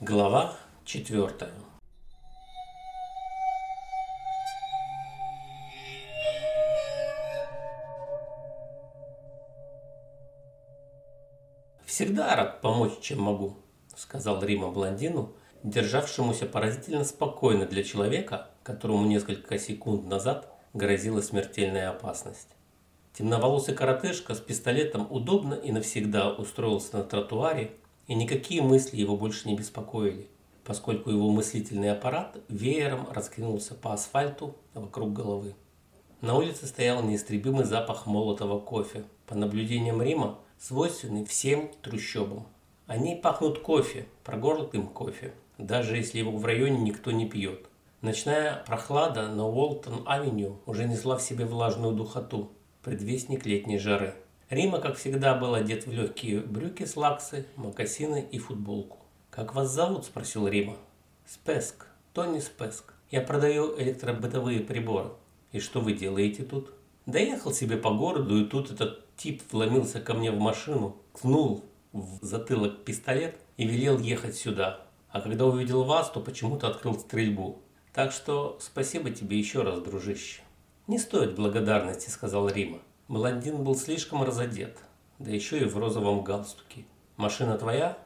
Глава четвертая. «Всегда рад помочь, чем могу», – сказал Рима блондину, державшемуся поразительно спокойно для человека, которому несколько секунд назад грозила смертельная опасность. Темноволосый коротышка с пистолетом удобно и навсегда устроился на тротуаре и никакие мысли его больше не беспокоили, поскольку его мыслительный аппарат веером раскинулся по асфальту вокруг головы. На улице стоял неистребимый запах молотого кофе, по наблюдениям Рима, свойственный всем трущобам. Они пахнут кофе, прогорлым кофе, даже если его в районе никто не пьет. Ночная прохлада на Уолтон-авеню уже несла в себе влажную духоту, предвестник летней жары. Рима, как всегда, был одет в легкие брюки с лаксы, мокасины и футболку. «Как вас зовут?» – спросил Рима. «Спеск. Тони Спеск. Я продаю электробытовые приборы. И что вы делаете тут?» Доехал себе по городу, и тут этот тип вломился ко мне в машину, ткнул в затылок пистолет и велел ехать сюда. А когда увидел вас, то почему-то открыл стрельбу. Так что спасибо тебе еще раз, дружище. Не стоит благодарности, сказал Рима. Блондин был слишком разодет, да еще и в розовом галстуке. «Машина твоя?»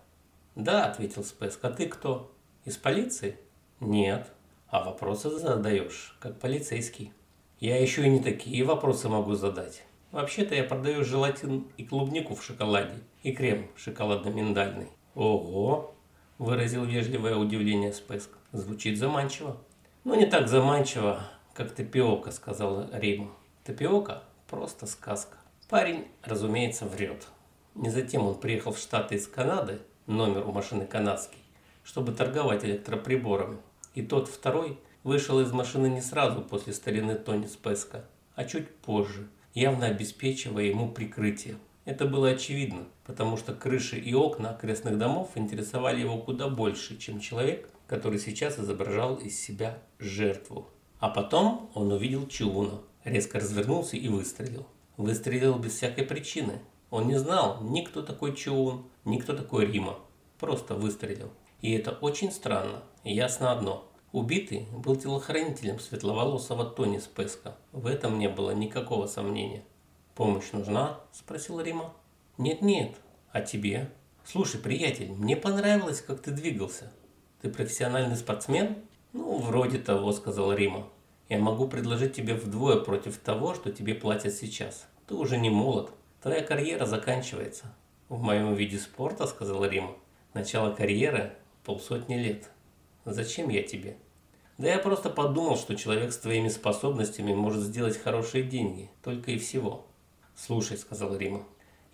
«Да», — ответил Спеск. «А ты кто? Из полиции?» «Нет». «А вопросы задаешь, как полицейский». «Я еще и не такие вопросы могу задать. Вообще-то я продаю желатин и клубнику в шоколаде, и крем шоколадно-миндальный». «Ого!» – выразил вежливое удивление Спеск. «Звучит заманчиво». «Ну, не так заманчиво, как тапиока», – сказала Рима. «Тапиока Просто сказка. Парень, разумеется, врет. Не затем он приехал в Штаты из Канады, номер у машины канадский, чтобы торговать электроприборами. И тот второй вышел из машины не сразу после старины Тони Спеска, а чуть позже, явно обеспечивая ему прикрытие. Это было очевидно, потому что крыши и окна окрестных домов интересовали его куда больше, чем человек, который сейчас изображал из себя жертву. А потом он увидел Чуна, резко развернулся и выстрелил. Выстрелил без всякой причины. Он не знал ни кто такой Чоун, ни кто такой Рима. Просто выстрелил. И это очень странно. Ясно одно. Убитый был телохранителем светловолосого Тони Спеска. В этом не было никакого сомнения. «Помощь нужна?» – спросил Рима. «Нет-нет. А тебе?» «Слушай, приятель, мне понравилось, как ты двигался. Ты профессиональный спортсмен?» «Ну, вроде того», – сказал Рима. Я могу предложить тебе вдвое против того, что тебе платят сейчас. Ты уже не молод. Твоя карьера заканчивается. В моем виде спорта, сказал Рима. Начало карьеры полсотни лет. Зачем я тебе? Да я просто подумал, что человек с твоими способностями может сделать хорошие деньги. Только и всего. Слушай, сказал Рима.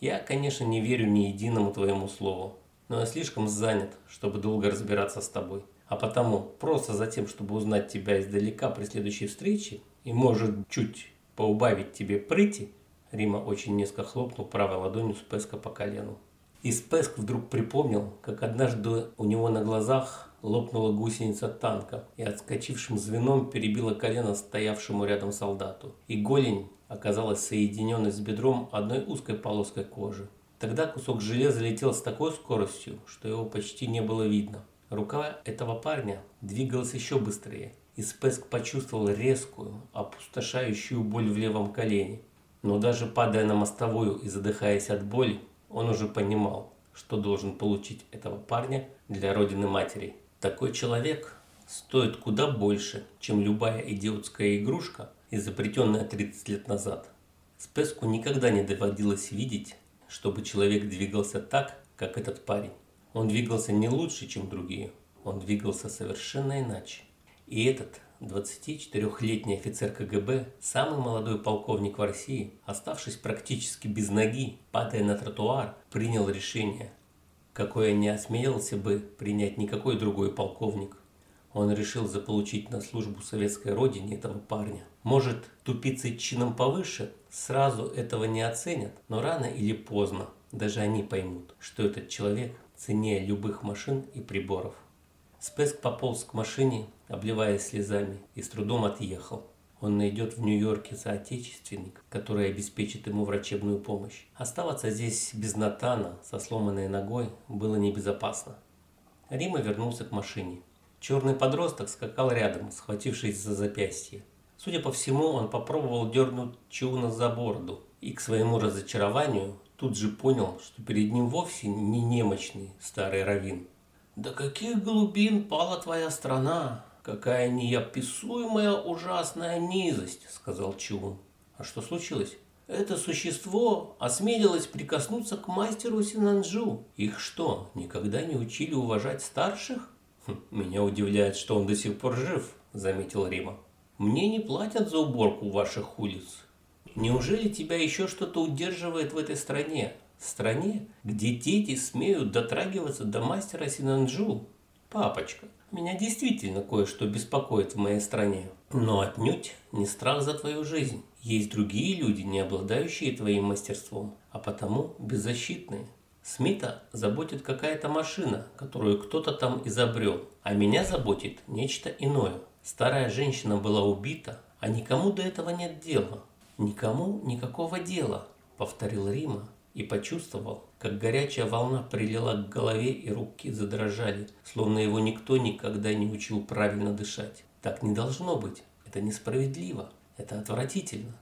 Я, конечно, не верю ни единому твоему слову. Но я слишком занят, чтобы долго разбираться с тобой. А потому, просто за тем, чтобы узнать тебя издалека при следующей встрече и, может, чуть поубавить тебе прыти, Рима очень низко хлопнул правой ладонью Спеска по колену. И Спеск вдруг припомнил, как однажды у него на глазах лопнула гусеница танка и отскочившим звеном перебила колено стоявшему рядом солдату. И голень оказалась соединенной с бедром одной узкой полоской кожи. Тогда кусок железа летел с такой скоростью, что его почти не было видно. Рука этого парня двигалась еще быстрее, и Спеск почувствовал резкую, опустошающую боль в левом колене. Но даже падая на мостовую и задыхаясь от боли, он уже понимал, что должен получить этого парня для родины матери. Такой человек стоит куда больше, чем любая идиотская игрушка, изобретенная 30 лет назад. Спеску никогда не доводилось видеть, чтобы человек двигался так, как этот парень. Он двигался не лучше, чем другие. Он двигался совершенно иначе. И этот 24-летний офицер КГБ, самый молодой полковник в России, оставшись практически без ноги, падая на тротуар, принял решение, какое не осмелился бы принять никакой другой полковник. Он решил заполучить на службу советской родине этого парня. Может, тупицы чином повыше сразу этого не оценят, но рано или поздно даже они поймут, что этот человек цене любых машин и приборов. Спеск пополз к машине, обливаясь слезами, и с трудом отъехал. Он найдет в Нью-Йорке соотечественник, который обеспечит ему врачебную помощь. Оставаться здесь без Натана, со сломанной ногой, было небезопасно. Рима вернулся к машине. Черный подросток скакал рядом, схватившись за запястье. Судя по всему, он попробовал дернуть Чуна за бороду и к своему разочарованию тут же понял, что перед ним вовсе не немощный старый равин. «До каких глубин пала твоя страна? Какая неописуемая ужасная низость!» – сказал Чун. «А что случилось?» Это существо осмелилось прикоснуться к мастеру Синанджу. Их что, никогда не учили уважать старших? Хм, меня удивляет, что он до сих пор жив, заметил Рима. Мне не платят за уборку ваших улиц. Неужели тебя еще что-то удерживает в этой стране? Стране, где дети смеют дотрагиваться до мастера Синанджу? Папочка, меня действительно кое-что беспокоит в моей стране. Но отнюдь не страх за твою жизнь. Есть другие люди, не обладающие твоим мастерством, а потому беззащитные. Смита заботит какая-то машина, которую кто-то там изобрел, а меня заботит нечто иное. Старая женщина была убита, а никому до этого нет дела. Никому никакого дела, повторил Рима и почувствовал, как горячая волна прилила к голове и руки задрожали, словно его никто никогда не учил правильно дышать. Так не должно быть, это несправедливо. Это отвратительно.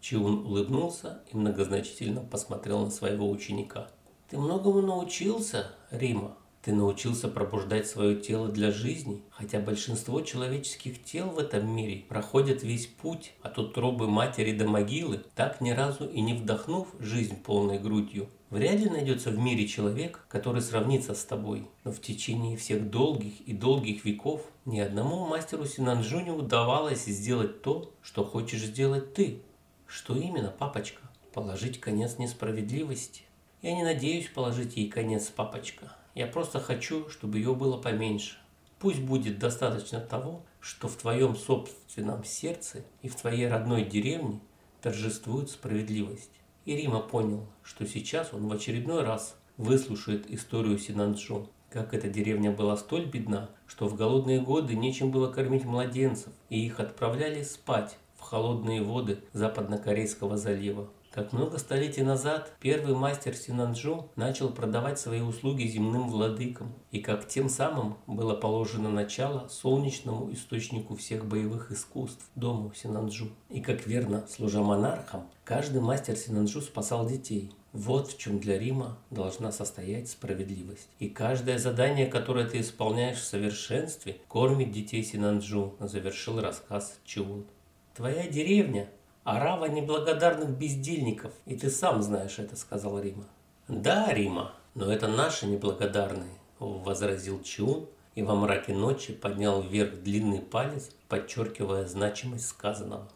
Чиун улыбнулся и многозначительно посмотрел на своего ученика. Ты многому научился, Рима. Ты научился пробуждать свое тело для жизни, хотя большинство человеческих тел в этом мире проходят весь путь от утробы матери до могилы, так ни разу и не вдохнув жизнь полной грудью. Вряд ли найдется в мире человек, который сравнится с тобой, но в течение всех долгих и долгих веков ни одному мастеру Синанджу не удавалось сделать то, что хочешь сделать ты. Что именно, папочка? Положить конец несправедливости? Я не надеюсь положить ей конец, папочка. Я просто хочу, чтобы ее было поменьше. Пусть будет достаточно того, что в твоем собственном сердце и в твоей родной деревне торжествует справедливость. И Рима понял, что сейчас он в очередной раз выслушает историю Синанджу, как эта деревня была столь бедна, что в голодные годы нечем было кормить младенцев, и их отправляли спать холодные воды Западнокорейского залива. Как много столетий назад первый мастер Синанджу начал продавать свои услуги земным владыкам, и как тем самым было положено начало солнечному источнику всех боевых искусств, дому Синанджу. И как верно, служа монархам, каждый мастер Синанджу спасал детей. Вот в чем для Рима должна состоять справедливость. И каждое задание, которое ты исполняешь в совершенстве, кормит детей Синанджу, завершил рассказ Чиун. Твоя деревня Арава неблагодарных бездельников, и ты сам знаешь это, сказал Рима. Да, Рима, но это наши неблагодарные, возразил Чун и во мраке ночи поднял вверх длинный палец, подчеркивая значимость сказанного.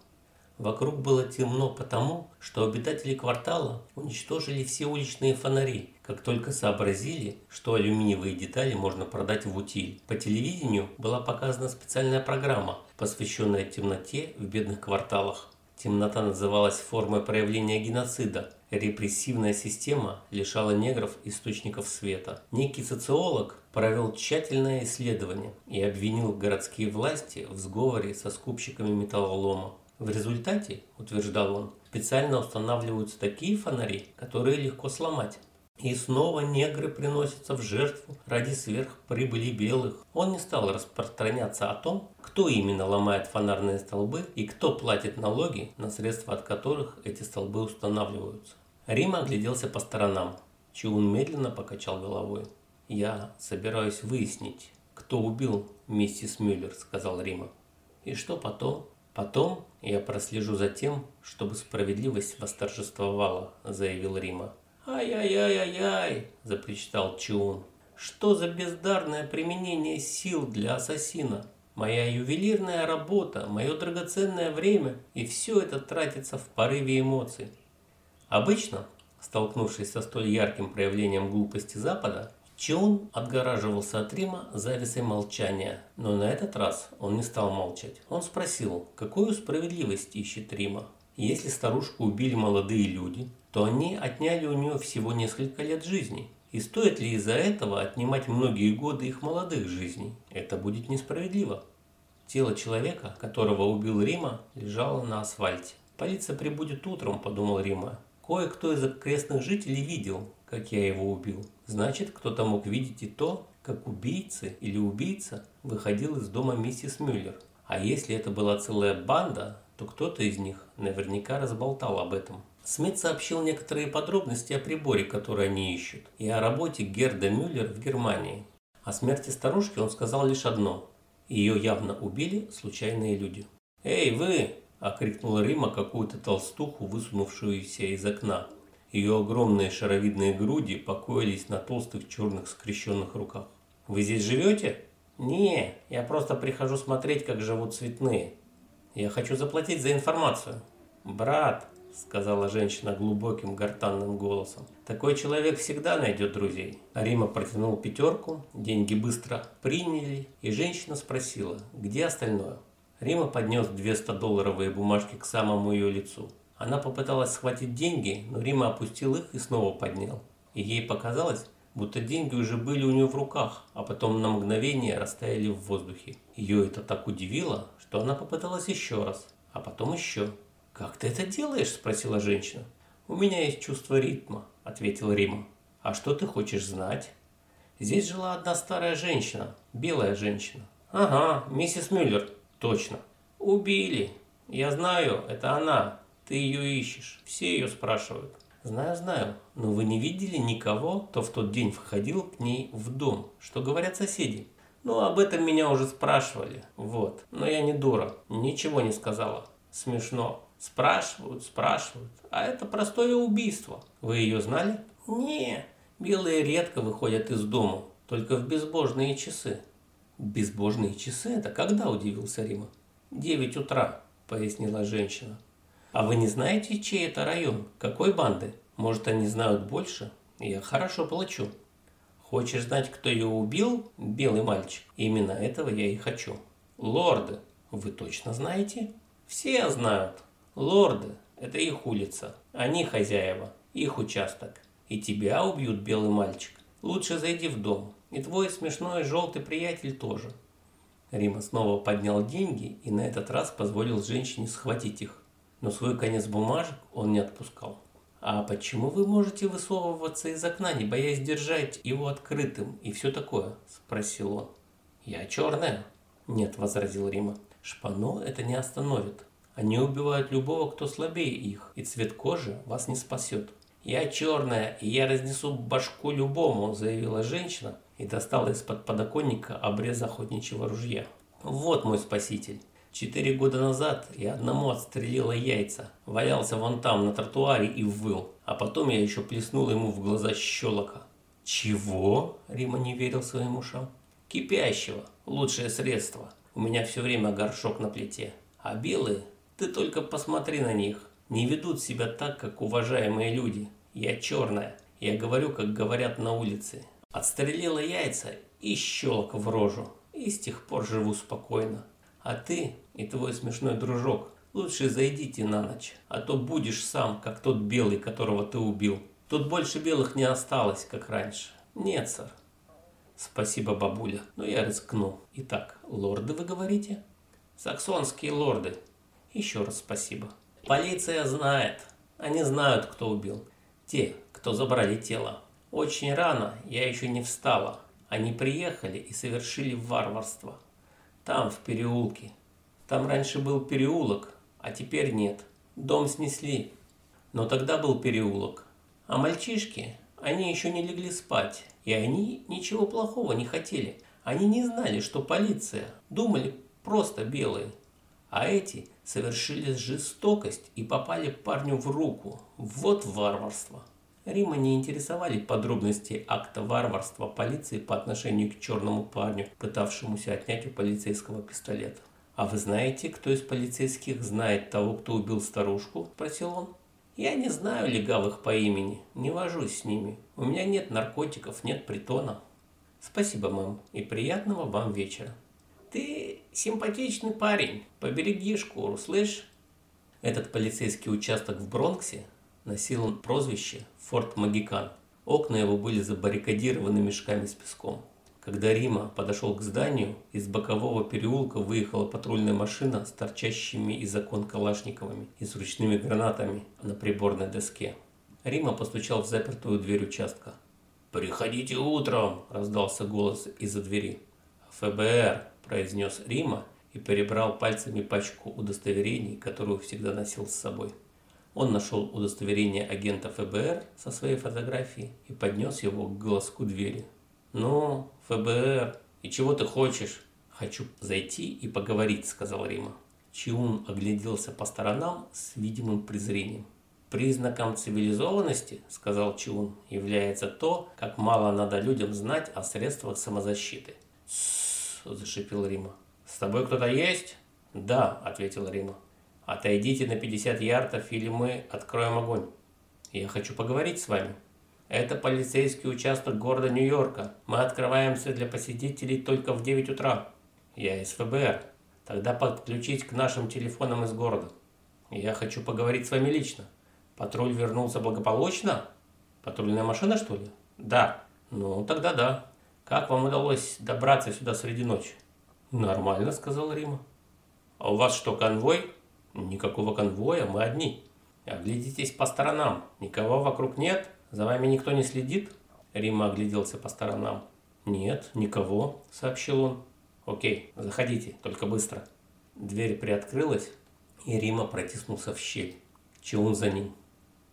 Вокруг было темно потому, что обитатели квартала уничтожили все уличные фонари, как только сообразили, что алюминиевые детали можно продать в утиль. По телевидению была показана специальная программа, посвященная темноте в бедных кварталах. Темнота называлась формой проявления геноцида. Репрессивная система лишала негров источников света. Некий социолог провел тщательное исследование и обвинил городские власти в сговоре со скупщиками металлолома. В результате, утверждал он, специально устанавливаются такие фонари, которые легко сломать. И снова негры приносятся в жертву ради сверхприбыли белых. Он не стал распространяться о том, кто именно ломает фонарные столбы и кто платит налоги на средства от которых эти столбы устанавливаются. Рима огляделся по сторонам. Чиун медленно покачал головой. «Я собираюсь выяснить, кто убил миссис Мюллер», — сказал Рима. «И что потом?» «Потом я прослежу за тем, чтобы справедливость восторжествовала», — заявил Рима. «Ай-яй-яй-яй-яй!» – запричитал Чиун. «Что за бездарное применение сил для ассасина? Моя ювелирная работа, мое драгоценное время, и все это тратится в порыве эмоций». Обычно, столкнувшись со столь ярким проявлением глупости Запада, Чиун отгораживался от Рима завесой молчания, но на этот раз он не стал молчать. Он спросил, какую справедливость ищет Рима. Если старушку убили молодые люди, то они отняли у нее всего несколько лет жизни. И стоит ли из-за этого отнимать многие годы их молодых жизней? Это будет несправедливо. Тело человека, которого убил Рима, лежало на асфальте. Полиция прибудет утром, подумал Рима. Кое-кто из окрестных жителей видел, как я его убил. Значит, кто-то мог видеть и то, как убийцы или убийца выходил из дома миссис Мюллер. А если это была целая банда, то кто-то из них наверняка разболтал об этом. Смит сообщил некоторые подробности о приборе, который они ищут, и о работе Герда Мюллер в Германии. О смерти старушки он сказал лишь одно – ее явно убили случайные люди. «Эй, вы!» – окрикнула Рима какую-то толстуху, высунувшуюся из окна. Ее огромные шаровидные груди покоились на толстых черных скрещенных руках. «Вы здесь живете?» «Не, я просто прихожу смотреть, как живут цветные. Я хочу заплатить за информацию». «Брат», — сказала женщина глубоким гортанным голосом, — «такой человек всегда найдет друзей». Арима протянул пятерку, деньги быстро приняли, и женщина спросила, где остальное. Рима поднес 200-долларовые бумажки к самому ее лицу. Она попыталась схватить деньги, но Рима опустил их и снова поднял. И ей показалось, будто деньги уже были у нее в руках, а потом на мгновение растаяли в воздухе. Ее это так удивило, что она попыталась еще раз, а потом еще. «Как ты это делаешь?» – спросила женщина. «У меня есть чувство ритма», – ответил Рима. «А что ты хочешь знать?» «Здесь жила одна старая женщина, белая женщина». «Ага, миссис Мюллер». «Точно». «Убили. Я знаю, это она. Ты ее ищешь. Все ее спрашивают». Знаю, знаю, но вы не видели никого, кто в тот день входил к ней в дом? Что говорят соседи? Ну, об этом меня уже спрашивали. Вот. Но я не дура. Ничего не сказала. Смешно. Спрашивают, спрашивают. А это простое убийство. Вы ее знали? Не. Белые редко выходят из дома. Только в безбожные часы. Безбожные часы? Это когда, удивился Рима? Девять утра, пояснила женщина. А вы не знаете, чей это район? Какой банды? Может, они знают больше? Я хорошо плачу. Хочешь знать, кто ее убил? Белый мальчик. Именно этого я и хочу. Лорды. Вы точно знаете? Все знают. Лорды – это их улица. Они хозяева. Их участок. И тебя убьют, белый мальчик. Лучше зайди в дом. И твой смешной желтый приятель тоже. Рима снова поднял деньги и на этот раз позволил женщине схватить их но свой конец бумажек он не отпускал. «А почему вы можете высовываться из окна, не боясь держать его открытым и все такое?» – спросил он. «Я черная?» «Нет», – возразил Рима. «Шпано это не остановит. Они убивают любого, кто слабее их, и цвет кожи вас не спасет». «Я черная, и я разнесу башку любому», – заявила женщина и достала из-под подоконника обрез охотничьего ружья. «Вот мой спаситель. Четыре года назад я одному отстрелила яйца, валялся вон там на тротуаре и выл, а потом я еще плеснул ему в глаза щелока. «Чего?» – Рима не верил своим ушам. «Кипящего. Лучшее средство. У меня все время горшок на плите. А белые? Ты только посмотри на них. Не ведут себя так, как уважаемые люди. Я черная. Я говорю, как говорят на улице. Отстрелила яйца и щелок в рожу. И с тех пор живу спокойно. А ты и твой смешной дружок лучше зайдите на ночь, а то будешь сам, как тот белый, которого ты убил. Тут больше белых не осталось, как раньше. Нет, сэр. Спасибо, бабуля, но я рискну. Итак, лорды вы говорите? Саксонские лорды. Еще раз спасибо. Полиция знает. Они знают, кто убил. Те, кто забрали тело. Очень рано, я еще не встала. Они приехали и совершили варварство. Там, в переулке. Там раньше был переулок, а теперь нет. Дом снесли. Но тогда был переулок. А мальчишки, они еще не легли спать. И они ничего плохого не хотели. Они не знали, что полиция. Думали, просто белые. А эти совершили жестокость и попали парню в руку. Вот варварство. Рима не интересовали подробности акта варварства полиции по отношению к черному парню, пытавшемуся отнять у полицейского пистолет. «А вы знаете, кто из полицейских знает того, кто убил старушку?» – спросил он. «Я не знаю легавых по имени, не вожусь с ними. У меня нет наркотиков, нет притона». «Спасибо, мам, и приятного вам вечера». «Ты симпатичный парень, побереги шкуру, слышь?» Этот полицейский участок в Бронксе носил прозвище «Форт Магикан». Окна его были забаррикадированы мешками с песком. Когда Рима подошел к зданию, из бокового переулка выехала патрульная машина с торчащими из окон калашниковыми и с ручными гранатами на приборной доске. Рима постучал в запертую дверь участка. «Приходите утром!» – раздался голос из-за двери. «ФБР!» – произнес Рима и перебрал пальцами пачку удостоверений, которую всегда носил с собой. Он нашел удостоверение агента ФБР со своей фотографией и поднес его к глазку двери. «Ну, ФБР, и чего ты хочешь?» «Хочу зайти и поговорить», – сказал Рима. Чиун огляделся по сторонам с видимым презрением. Признаком цивилизованности, сказал Чиун, является то, как мало надо людям знать о средствах самозащиты. Зашипел Рима. С тобой кто-то есть? Да, ответил Рима. Отойдите на 50 ярдов, или мы откроем огонь. Я хочу поговорить с вами. Это полицейский участок города Нью-Йорка. Мы открываемся для посетителей только в 9 утра. Я из ФБР. Тогда подключить к нашим телефонам из города. Я хочу поговорить с вами лично. Патруль вернулся благополучно? Патрульная машина, что ли? Да. Ну, тогда да. Как вам удалось добраться сюда среди ночи? Нормально, сказал Рима. А у вас что, конвой? Никакого конвоя, мы одни. Оглядитесь по сторонам. Никого вокруг нет? За вами никто не следит? Рима огляделся по сторонам. Нет, никого, сообщил он. Окей, заходите, только быстро. Дверь приоткрылась, и Рима протиснулся в щель. Чего он за ним?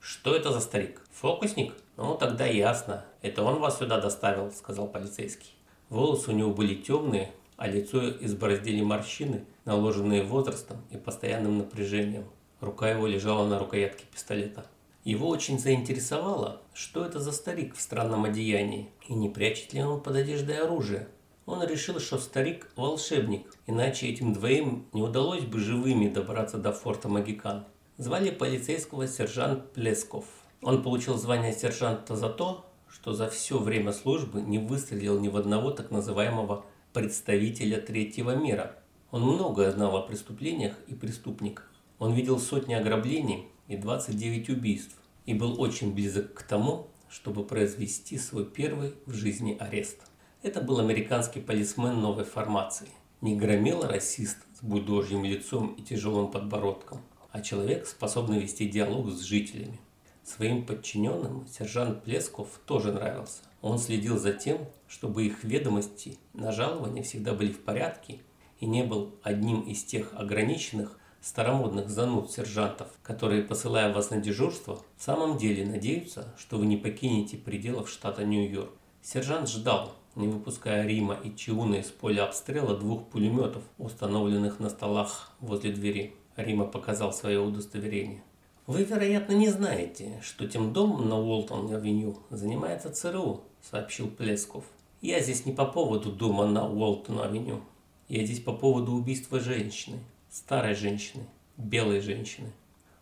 «Что это за старик? Фокусник? Ну, тогда ясно. Это он вас сюда доставил», – сказал полицейский. Волосы у него были темные, а лицо избороздили морщины, наложенные возрастом и постоянным напряжением. Рука его лежала на рукоятке пистолета. Его очень заинтересовало, что это за старик в странном одеянии, и не прячет ли он под одеждой оружие. Он решил, что старик – волшебник, иначе этим двоим не удалось бы живыми добраться до форта Магикан. Звали полицейского сержант Плесков. Он получил звание сержанта за то, что за все время службы не выстрелил ни в одного так называемого представителя третьего мира. Он многое знал о преступлениях и преступниках. Он видел сотни ограблений и 29 убийств и был очень близок к тому, чтобы произвести свой первый в жизни арест. Это был американский полисмен новой формации. Не громил расист с бульдожьим лицом и тяжелым подбородком – а человек, способный вести диалог с жителями. Своим подчиненным сержант Плесков тоже нравился. Он следил за тем, чтобы их ведомости на жалование всегда были в порядке и не был одним из тех ограниченных старомодных зануд сержантов, которые, посылая вас на дежурство, в самом деле надеются, что вы не покинете пределов штата Нью-Йорк. Сержант ждал, не выпуская Рима и Чиуна из поля обстрела двух пулеметов, установленных на столах возле двери. Рима показал свое удостоверение. Вы, вероятно, не знаете, что тем домом на Уолтон-авеню занимается ЦРУ, сообщил Плесков. Я здесь не по поводу дома на Уолтон-авеню. Я здесь по поводу убийства женщины, старой женщины, белой женщины.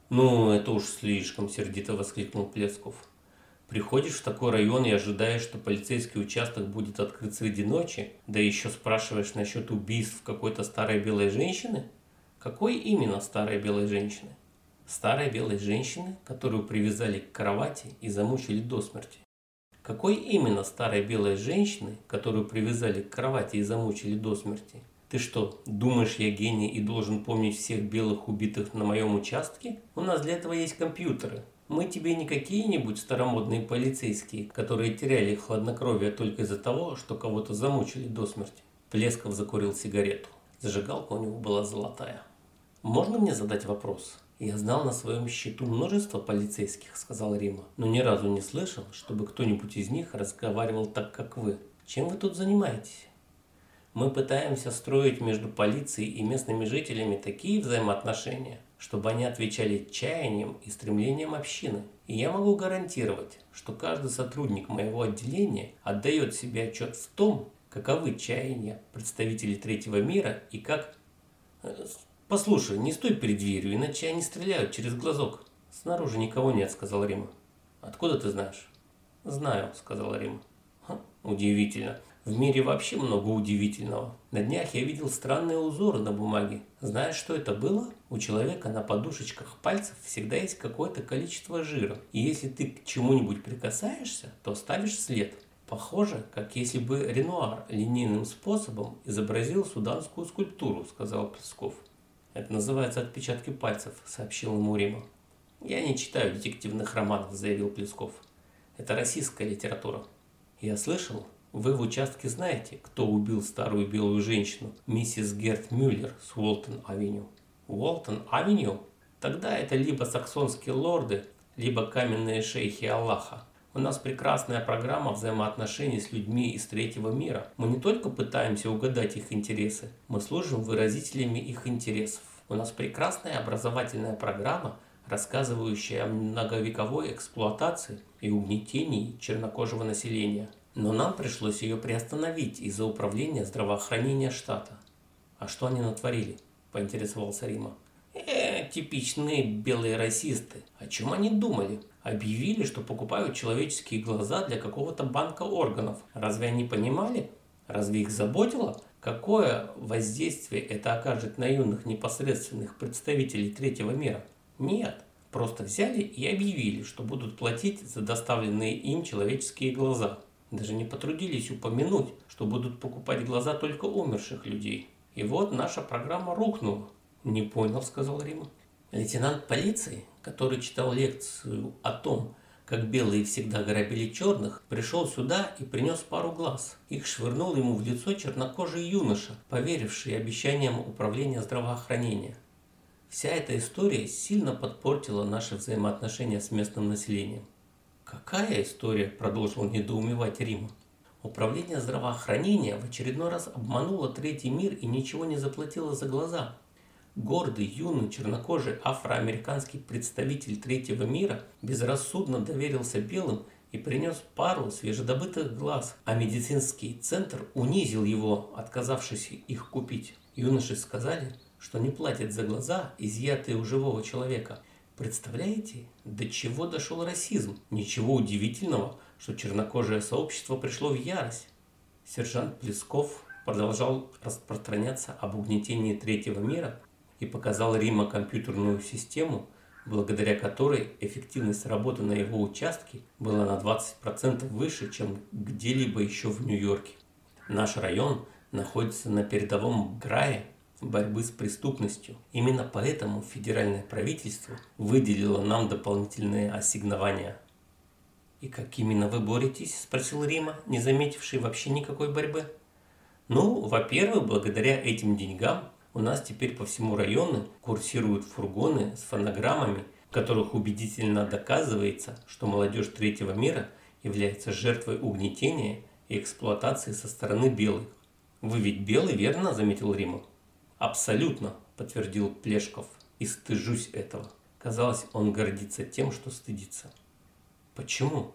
Ну, это уж слишком, сердито воскликнул Плесков. Приходишь в такой район и ожидаешь, что полицейский участок будет открыт среди ночи, да еще спрашиваешь насчет убийств какой-то старой белой женщины? Какой именно старой белой женщины? Старой белой женщины, которую привязали к кровати и замучили до смерти. Какой именно старой белой женщины, которую привязали к кровати и замучили до смерти? Ты что, думаешь, я гений и должен помнить всех белых убитых на моем участке? У нас для этого есть компьютеры. Мы тебе не какие-нибудь старомодные полицейские, которые теряли хладнокровие только из-за того, что кого-то замучили до смерти. Плесков закурил сигарету. Зажигалка у него была золотая. «Можно мне задать вопрос?» «Я знал на своем счету множество полицейских», – сказал Рима, «но ни разу не слышал, чтобы кто-нибудь из них разговаривал так, как вы. Чем вы тут занимаетесь?» «Мы пытаемся строить между полицией и местными жителями такие взаимоотношения, чтобы они отвечали чаяниям и стремлениям общины. И я могу гарантировать, что каждый сотрудник моего отделения отдает себе отчет в том, каковы чаяния представителей третьего мира и как э, «Послушай, не стой перед дверью, иначе они стреляют через глазок». «Снаружи никого нет», — сказал Рима. «Откуда ты знаешь?» «Знаю», — сказала Рима. «Удивительно. В мире вообще много удивительного. На днях я видел странные узоры на бумаге. Знаешь, что это было? У человека на подушечках пальцев всегда есть какое-то количество жира. И если ты к чему-нибудь прикасаешься, то ставишь след. Похоже, как если бы Ренуар линейным способом изобразил суданскую скульптуру, сказал Песков. Это называется отпечатки пальцев, сообщил ему Рима. Я не читаю детективных романов, заявил Плесков. Это российская литература. Я слышал, вы в участке знаете, кто убил старую белую женщину, миссис Герт Мюллер с Уолтон-авеню? Уолтон-авеню? Тогда это либо саксонские лорды, либо каменные шейхи Аллаха. У нас прекрасная программа взаимоотношений с людьми из третьего мира. Мы не только пытаемся угадать их интересы, мы служим выразителями их интересов. У нас прекрасная образовательная программа, рассказывающая о многовековой эксплуатации и угнетении чернокожего населения. Но нам пришлось ее приостановить из-за управления здравоохранения штата. А что они натворили? Поинтересовался Рима. Э, типичные белые расисты. О чем они думали? Объявили, что покупают человеческие глаза для какого-то банка органов. Разве они понимали? Разве их заботило? Какое воздействие это окажет на юных непосредственных представителей третьего мира? Нет. Просто взяли и объявили, что будут платить за доставленные им человеческие глаза. Даже не потрудились упомянуть, что будут покупать глаза только умерших людей. И вот наша программа рухнула. «Не понял», — сказал Рима. Лейтенант полиции, который читал лекцию о том, как белые всегда грабили черных, пришел сюда и принес пару глаз. Их швырнул ему в лицо чернокожий юноша, поверивший обещаниям управления здравоохранения. Вся эта история сильно подпортила наши взаимоотношения с местным населением. «Какая история?» – продолжил недоумевать Рима. Управление здравоохранения в очередной раз обмануло третий мир и ничего не заплатило за глаза. Гордый, юный, чернокожий афроамериканский представитель третьего мира безрассудно доверился белым и принес пару свежедобытых глаз, а медицинский центр унизил его, отказавшись их купить. Юноши сказали, что не платят за глаза, изъятые у живого человека. Представляете, до чего дошел расизм? Ничего удивительного, что чернокожее сообщество пришло в ярость. Сержант Плесков продолжал распространяться об угнетении третьего мира и показал Рима компьютерную систему, благодаря которой эффективность работы на его участке была на 20% выше, чем где-либо еще в Нью-Йорке. Наш район находится на передовом крае борьбы с преступностью. Именно поэтому федеральное правительство выделило нам дополнительные ассигнования. «И как именно вы боретесь?» – спросил Рима, не заметивший вообще никакой борьбы. «Ну, во-первых, благодаря этим деньгам у нас теперь по всему району курсируют фургоны с фонограммами, в которых убедительно доказывается, что молодежь третьего мира является жертвой угнетения и эксплуатации со стороны белых. «Вы ведь белый, верно?» – заметил Римов. «Абсолютно», – подтвердил Плешков, – «и стыжусь этого». Казалось, он гордится тем, что стыдится. «Почему?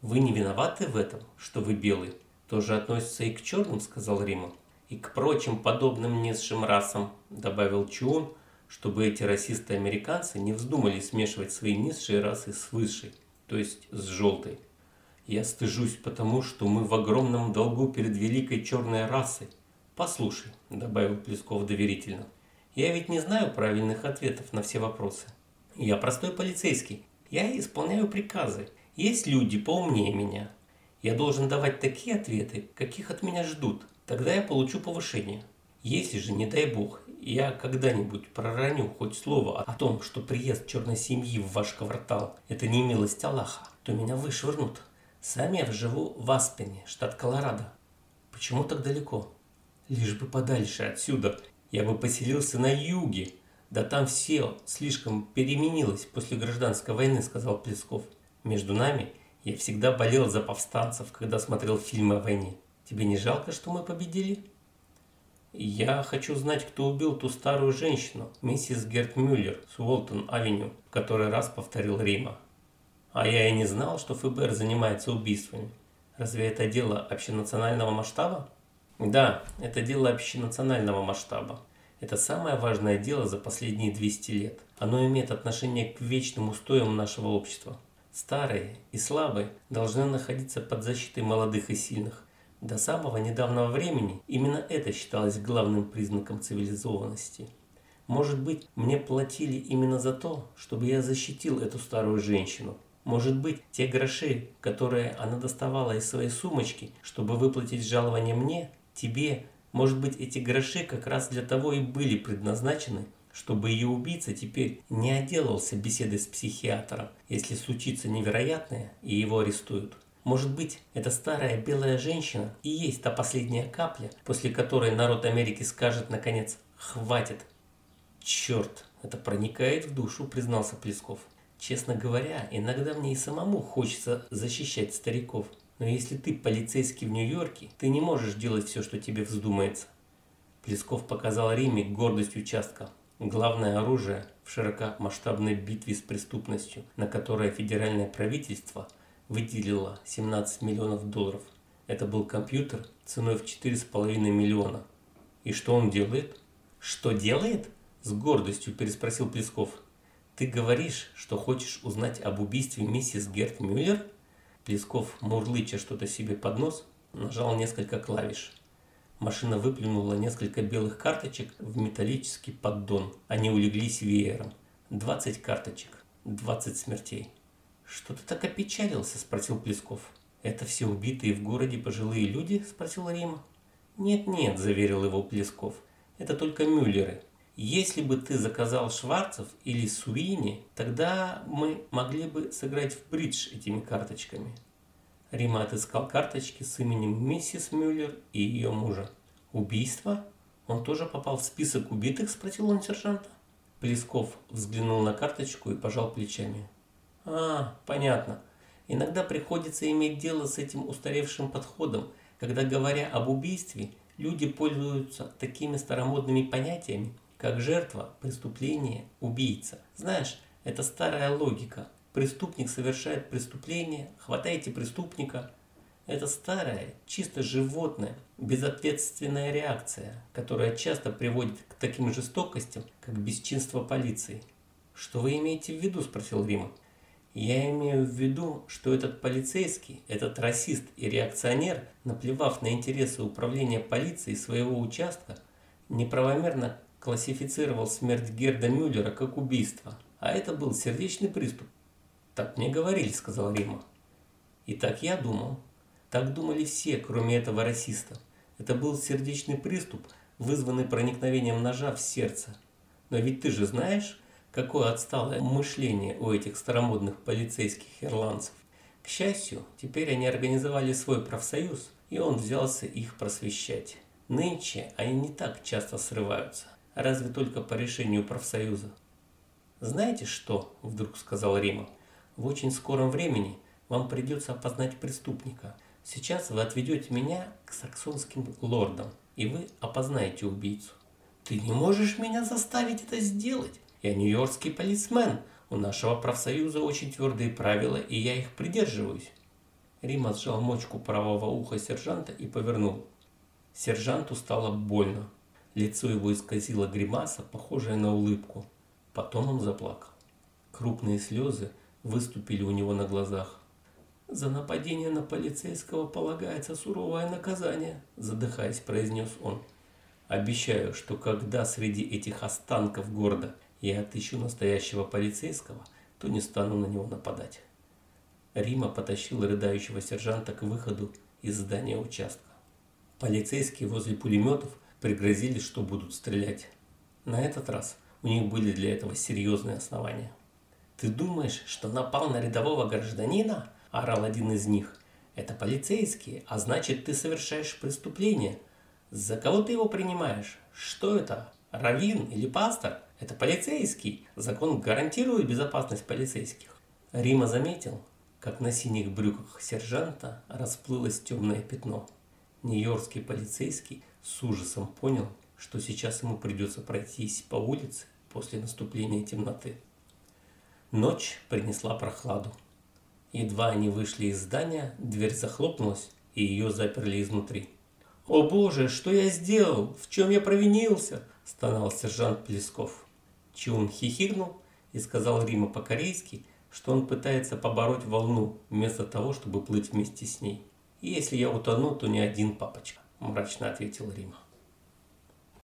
Вы не виноваты в этом, что вы белый? Тоже относится и к черным», – сказал Римов и к прочим подобным низшим расам, добавил Чун, чтобы эти расисты-американцы не вздумали смешивать свои низшие расы с высшей, то есть с желтой. Я стыжусь потому, что мы в огромном долгу перед великой черной расой. Послушай, добавил Плесков доверительно, я ведь не знаю правильных ответов на все вопросы. Я простой полицейский, я исполняю приказы. Есть люди поумнее меня. Я должен давать такие ответы, каких от меня ждут. Тогда я получу повышение. Если же, не дай бог, я когда-нибудь пророню хоть слово о том, что приезд черной семьи в ваш квартал – это не милость Аллаха, то меня вышвырнут. Сам я живу в Аспене, штат Колорадо. Почему так далеко? Лишь бы подальше отсюда. Я бы поселился на юге. Да там все слишком переменилось после гражданской войны, сказал Плесков. Между нами я всегда болел за повстанцев, когда смотрел фильмы о войне. Тебе не жалко, что мы победили? Я хочу знать, кто убил ту старую женщину, миссис Герт Мюллер с Уолтон-авеню, в который раз повторил Рима. А я и не знал, что ФБР занимается убийствами. Разве это дело общенационального масштаба? Да, это дело общенационального масштаба. Это самое важное дело за последние 200 лет. Оно имеет отношение к вечным устоям нашего общества. Старые и слабые должны находиться под защитой молодых и сильных. До самого недавнего времени именно это считалось главным признаком цивилизованности. Может быть, мне платили именно за то, чтобы я защитил эту старую женщину. Может быть, те гроши, которые она доставала из своей сумочки, чтобы выплатить жалование мне, тебе, может быть, эти гроши как раз для того и были предназначены, чтобы ее убийца теперь не отделался беседой с психиатром, если случится невероятное и его арестуют. Может быть, эта старая белая женщина и есть та последняя капля, после которой народ Америки скажет наконец «хватит». Черт, это проникает в душу, признался Плесков. Честно говоря, иногда мне и самому хочется защищать стариков. Но если ты полицейский в Нью-Йорке, ты не можешь делать все, что тебе вздумается. Плесков показал Риме гордость участка. Главное оружие в широкомасштабной битве с преступностью, на которое федеральное правительство выделило 17 миллионов долларов. Это был компьютер ценой в 4,5 миллиона. И что он делает? Что делает? С гордостью переспросил Плесков. Ты говоришь, что хочешь узнать об убийстве миссис Герт Мюллер? Плесков, мурлыча что-то себе под нос, нажал несколько клавиш. Машина выплюнула несколько белых карточек в металлический поддон. Они улеглись веером. 20 карточек, 20 смертей. «Что ты так опечалился?» – спросил Плесков. «Это все убитые в городе пожилые люди?» – спросил Рима. «Нет-нет», – заверил его Плесков. «Это только Мюллеры. Если бы ты заказал Шварцев или Суини, тогда мы могли бы сыграть в бридж этими карточками. Рима отыскал карточки с именем миссис Мюллер и ее мужа. «Убийство? Он тоже попал в список убитых?» – спросил он сержанта. Плесков взглянул на карточку и пожал плечами. «А, понятно. Иногда приходится иметь дело с этим устаревшим подходом, когда, говоря об убийстве, люди пользуются такими старомодными понятиями, как жертва, преступление, убийца. Знаешь, это старая логика. Преступник совершает преступление, хватаете преступника. Это старая, чисто животная, безответственная реакция, которая часто приводит к таким жестокостям, как бесчинство полиции. «Что вы имеете в виду?» – спросил Рима. Я имею в виду, что этот полицейский, этот расист и реакционер, наплевав на интересы управления полицией своего участка, неправомерно классифицировал смерть Герда Мюллера как убийство, а это был сердечный приступ. «Так мне говорили», — сказал Рима. «И так я думал. Так думали все, кроме этого расиста. Это был сердечный приступ, вызванный проникновением ножа в сердце. Но ведь ты же знаешь, какое отсталое мышление у этих старомодных полицейских ирландцев. К счастью, теперь они организовали свой профсоюз, и он взялся их просвещать. Нынче они не так часто срываются, разве только по решению профсоюза. «Знаете что?» – вдруг сказал Рима. В очень скором времени вам придется опознать преступника. Сейчас вы отведете меня к саксонским лордам, и вы опознаете убийцу. Ты не можешь меня заставить это сделать. Я нью-йоркский полисмен. У нашего профсоюза очень твердые правила, и я их придерживаюсь. Рима сжал мочку правого уха сержанта и повернул. Сержанту стало больно. Лицо его исказило гримаса, похожая на улыбку. Потом он заплакал. Крупные слезы выступили у него на глазах. «За нападение на полицейского полагается суровое наказание», задыхаясь, произнес он. «Обещаю, что когда среди этих останков города я отыщу настоящего полицейского, то не стану на него нападать». Рима потащил рыдающего сержанта к выходу из здания участка. Полицейские возле пулеметов пригрозили, что будут стрелять. На этот раз у них были для этого серьезные основания. «Ты думаешь, что напал на рядового гражданина?» – орал один из них. «Это полицейские, а значит, ты совершаешь преступление. За кого ты его принимаешь? Что это? Равин или пастор? Это полицейский. Закон гарантирует безопасность полицейских». Рима заметил, как на синих брюках сержанта расплылось темное пятно. Нью-Йоркский полицейский с ужасом понял, что сейчас ему придется пройтись по улице после наступления темноты. Ночь принесла прохладу. Едва они вышли из здания, дверь захлопнулась, и ее заперли изнутри. «О боже, что я сделал? В чем я провинился?» – стонал сержант Плесков. Чун хихикнул и сказал Рима по-корейски, что он пытается побороть волну, вместо того, чтобы плыть вместе с ней. «Если я утону, то не один папочка», – мрачно ответил Рима.